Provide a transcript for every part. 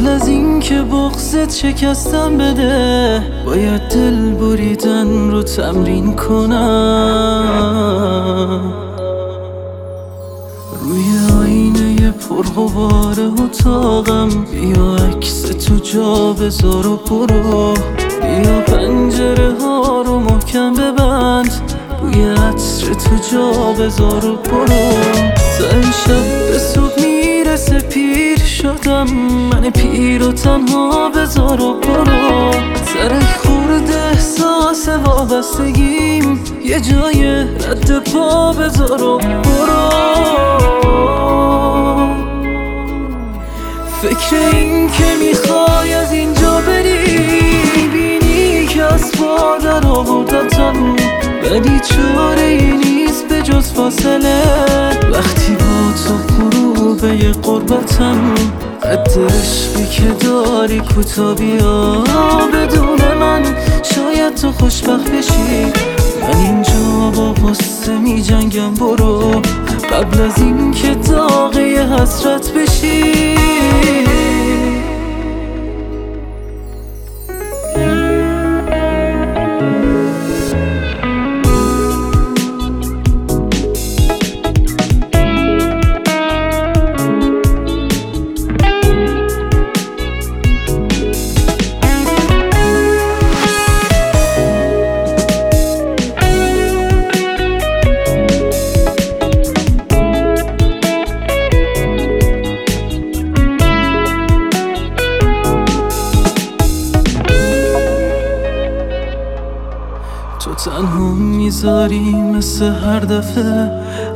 قبل از اینکه بغزت شکستم بده باید دل بریدن رو تمرین کنم. روی آینه پرغبار اتاقم بیا عکس تو جا بذار و برو. بیا پنجره ها رو محکم ببند بوی عطر تو جا بذار و برو. تا امشب به صبح می‌رسه پیر شدم. من پیر و تنها بذار و برو سر خورد احساس وابستگیم. یه جای رد پا بذار و برو فکر این که می‌خوای از اینجا بری بینی که از پا در آوردتم ولی چاره ای نیست به جز فاصله. قربتم قد عشقی که داری کوتا بیا بدون من. شاید تو خوشبخت بشی. من اینجا با قصه می جنگم. برو. قبل از اینکه داغه حسرت بشی. تنها می‌ذاری مثل هر دفعه.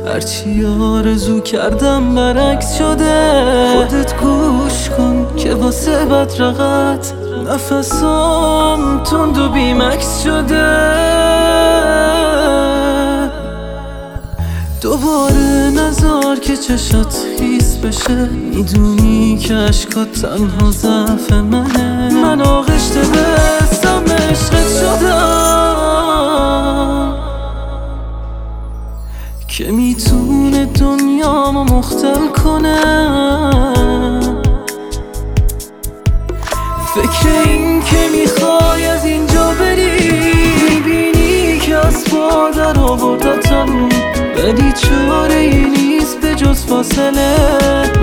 هرچی آرزو کردم برعکس شده. خودت گوش کن که واسه بدرقت نفسام تند و بیمکس شده. دوباره نزار که چشات خیس بشه. می‌دونی که اشکات تنها ضعف منه. می‌تونه دنیامو مختل کنه. فکر این که می‌خوای از اینجا بری می‌بینی که از پا در آوردتم. ولی چاره ای نیست به جز فاصله.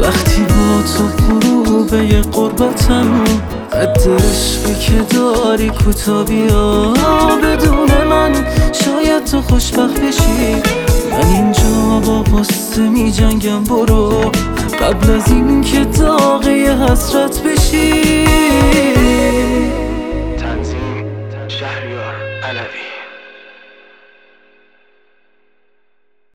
وقتی با تو غروبه قربتم قد عشقی که داری کوتا بیا بدون من شاید تو خوشبخت بشی. من اینجا با قصه می جنگم برو. قبل از اینکه داغه حسرت بشی.